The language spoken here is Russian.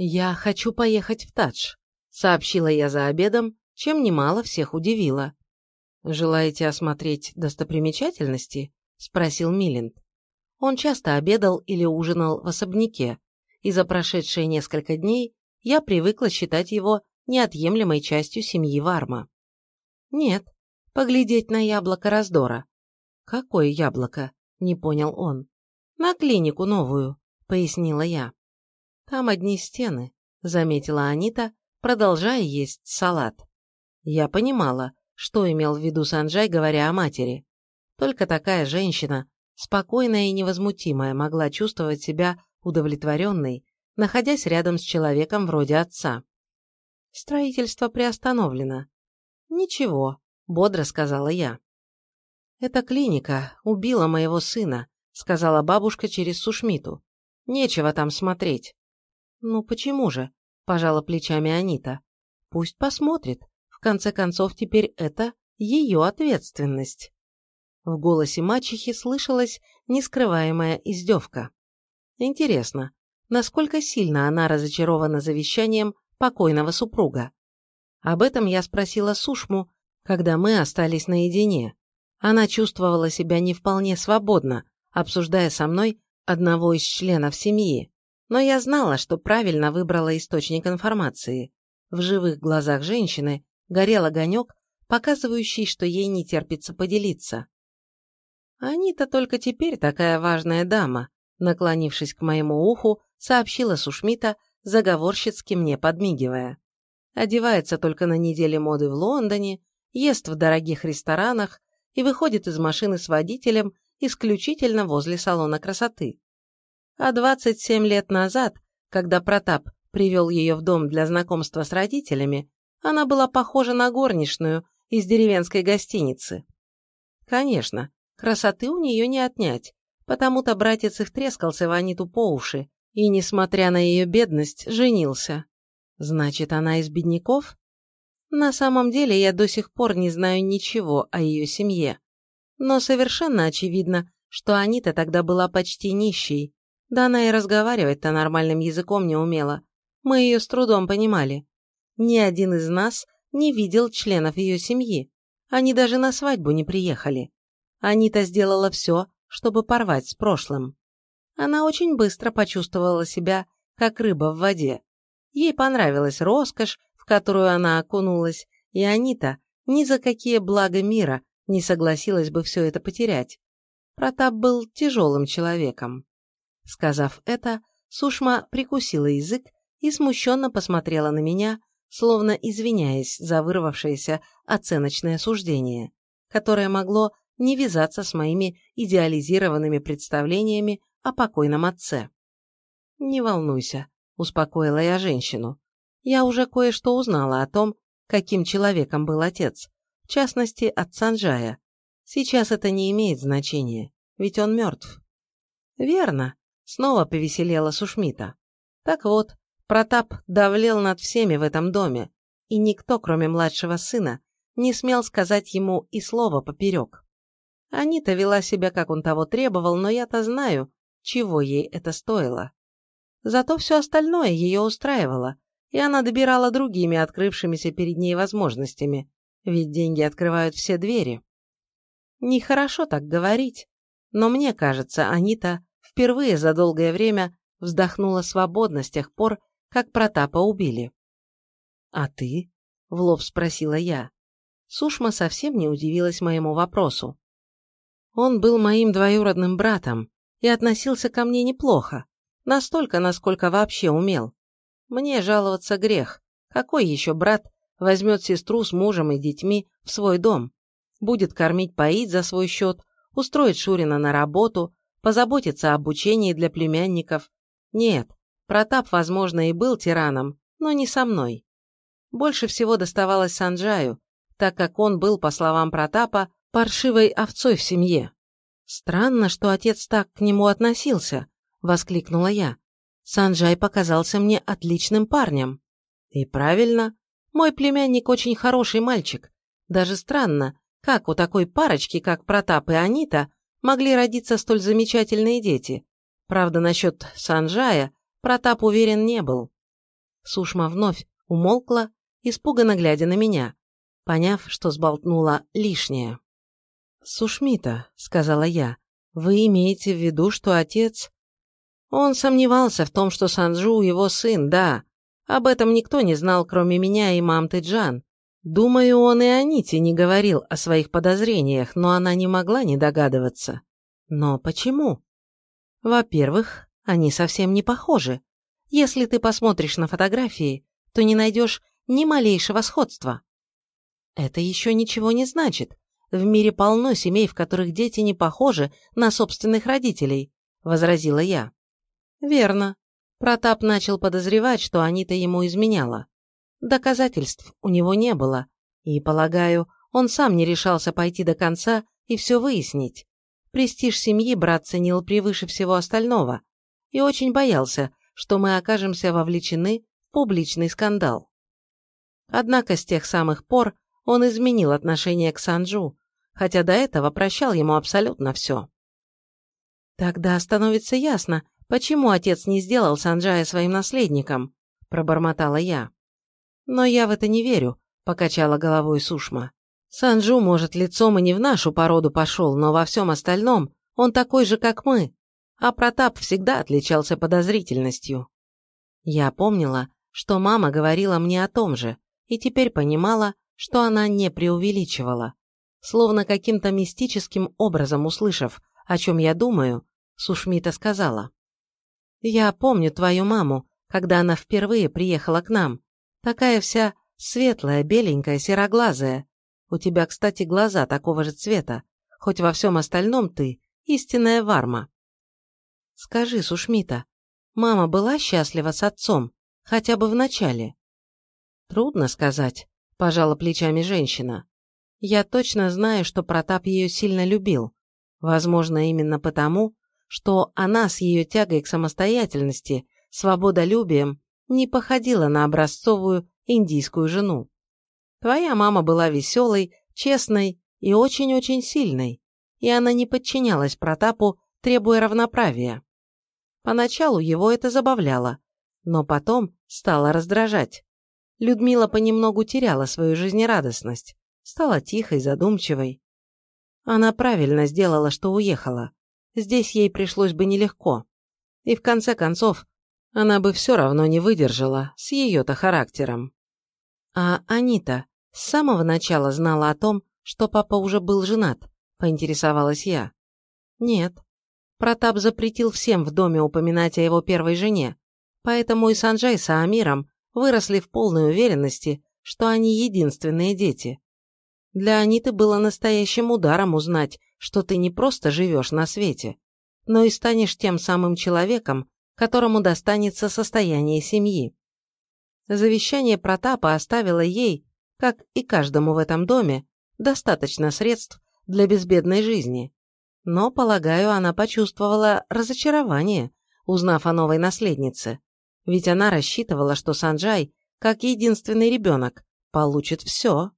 «Я хочу поехать в Тадж», — сообщила я за обедом, чем немало всех удивило. «Желаете осмотреть достопримечательности?» — спросил Милинд. Он часто обедал или ужинал в особняке, и за прошедшие несколько дней я привыкла считать его неотъемлемой частью семьи Варма. «Нет, поглядеть на яблоко раздора». «Какое яблоко?» — не понял он. «На клинику новую», — пояснила я. «Там одни стены», — заметила Анита, продолжая есть салат. Я понимала, что имел в виду Санджай, говоря о матери. Только такая женщина, спокойная и невозмутимая, могла чувствовать себя удовлетворенной, находясь рядом с человеком вроде отца. Строительство приостановлено. Ничего, бодро сказала я. Эта клиника убила моего сына, сказала бабушка через Сушмиту. Нечего там смотреть. Ну почему же? Пожала плечами Анита. Пусть посмотрит. В конце концов, теперь это ее ответственность. В голосе мачехи слышалась нескрываемая издевка. Интересно, насколько сильно она разочарована завещанием покойного супруга? Об этом я спросила Сушму, когда мы остались наедине. Она чувствовала себя не вполне свободно, обсуждая со мной одного из членов семьи, но я знала, что правильно выбрала источник информации. В живых глазах женщины горел огонек, показывающий, что ей не терпится поделиться. Анита только теперь такая важная дама, наклонившись к моему уху, сообщила Сушмита, заговорщицки мне подмигивая. Одевается только на неделе моды в Лондоне, ест в дорогих ресторанах и выходит из машины с водителем исключительно возле салона красоты. А 27 лет назад, когда Протап привел ее в дом для знакомства с родителями, она была похожа на горничную из деревенской гостиницы. Конечно, красоты у нее не отнять, потому-то братец и втрескался в Аниту по уши, и, несмотря на ее бедность, женился. Значит, она из бедняков? На самом деле я до сих пор не знаю ничего о ее семье. Но совершенно очевидно, что Анита тогда была почти нищей, да она и разговаривать-то нормальным языком не умела. Мы ее с трудом понимали. Ни один из нас не видел членов ее семьи. Они даже на свадьбу не приехали. Анита сделала все, чтобы порвать с прошлым. Она очень быстро почувствовала себя, как рыба в воде. Ей понравилась роскошь, в которую она окунулась, и Анита ни за какие блага мира не согласилась бы все это потерять. Протап был тяжелым человеком. Сказав это, Сушма прикусила язык и смущенно посмотрела на меня, словно извиняясь за вырвавшееся оценочное суждение, которое могло не вязаться с моими идеализированными представлениями о покойном отце. «Не волнуйся», – успокоила я женщину. «Я уже кое-что узнала о том, каким человеком был отец, в частности, от Санджая. Сейчас это не имеет значения, ведь он мертв». «Верно», – снова повеселела Сушмита. «Так вот, Протап давлел над всеми в этом доме, и никто, кроме младшего сына, не смел сказать ему и слова поперек. Анита вела себя, как он того требовал, но я-то знаю, чего ей это стоило. Зато все остальное ее устраивало, и она добирала другими открывшимися перед ней возможностями, ведь деньги открывают все двери. Нехорошо так говорить, но мне кажется, Анита впервые за долгое время вздохнула свободно с тех пор, как Протапа убили. «А ты?» – в лоб спросила я. Сушма совсем не удивилась моему вопросу. Он был моим двоюродным братом и относился ко мне неплохо, настолько, насколько вообще умел. Мне жаловаться грех. Какой еще брат возьмет сестру с мужем и детьми в свой дом, будет кормить-поить за свой счет, устроит Шурина на работу, позаботиться об обучении для племянников? Нет, Протап, возможно, и был тираном, но не со мной. Больше всего доставалось Санджаю, так как он был, по словам Протапа, паршивой овцой в семье. «Странно, что отец так к нему относился», — воскликнула я. «Санджай показался мне отличным парнем». «И правильно. Мой племянник очень хороший мальчик. Даже странно, как у такой парочки, как Протап и Анита, могли родиться столь замечательные дети. Правда, насчет Санджая Протап уверен не был. Сушма вновь умолкла, испуганно глядя на меня, поняв, что сболтнула лишнее. «Сушмита», — сказала я, — «вы имеете в виду, что отец...» Он сомневался в том, что Санджу его сын, да. Об этом никто не знал, кроме меня и мамты Джан. Думаю, он и Аните не говорил о своих подозрениях, но она не могла не догадываться. Но почему? Во-первых, они совсем не похожи. Если ты посмотришь на фотографии, то не найдешь ни малейшего сходства. Это еще ничего не значит. В мире полно семей, в которых дети не похожи на собственных родителей, возразила я. Верно. Протап начал подозревать, что Анита ему изменяла. Доказательств у него не было, и, полагаю, он сам не решался пойти до конца и все выяснить. Престиж семьи брат ценил превыше всего остального и очень боялся, что мы окажемся вовлечены в публичный скандал. Однако с тех самых пор он изменил отношение к Санджу, хотя до этого прощал ему абсолютно все. Тогда становится ясно, почему отец не сделал Санджая своим наследником, пробормотала я. Но я в это не верю, покачала головой Сушма. Санджу, может, лицом и не в нашу породу пошел, но во всем остальном он такой же, как мы. А Протап всегда отличался подозрительностью. Я помнила, что мама говорила мне о том же, и теперь понимала, что она не преувеличивала. Словно каким-то мистическим образом услышав, о чем я думаю, Сушмита сказала. «Я помню твою маму, когда она впервые приехала к нам. Такая вся светлая, беленькая, сероглазая. У тебя, кстати, глаза такого же цвета, хоть во всем остальном ты истинная варма. Скажи, Сушмита, мама была счастлива с отцом, хотя бы в начале? Трудно сказать, пожала плечами женщина. Я точно знаю, что Протап ее сильно любил. Возможно, именно потому, что она с ее тягой к самостоятельности, свободолюбием не походила на образцовую индийскую жену. Твоя мама была веселой, честной и очень-очень сильной, и она не подчинялась Протапу, требуя равноправия. Поначалу его это забавляло, но потом стало раздражать. Людмила понемногу теряла свою жизнерадостность, стала тихой, задумчивой. Она правильно сделала, что уехала. Здесь ей пришлось бы нелегко. И в конце концов, она бы все равно не выдержала с ее-то характером. А Анита с самого начала знала о том, что папа уже был женат, поинтересовалась я. Нет. Протап запретил всем в доме упоминать о его первой жене, поэтому и Санджай с Аамиром выросли в полной уверенности, что они единственные дети. Для Аниты было настоящим ударом узнать, что ты не просто живешь на свете, но и станешь тем самым человеком, которому достанется состояние семьи. Завещание Протапа оставило ей, как и каждому в этом доме, достаточно средств для безбедной жизни. Но, полагаю, она почувствовала разочарование, узнав о новой наследнице. Ведь она рассчитывала, что Санджай, как единственный ребенок, получит все.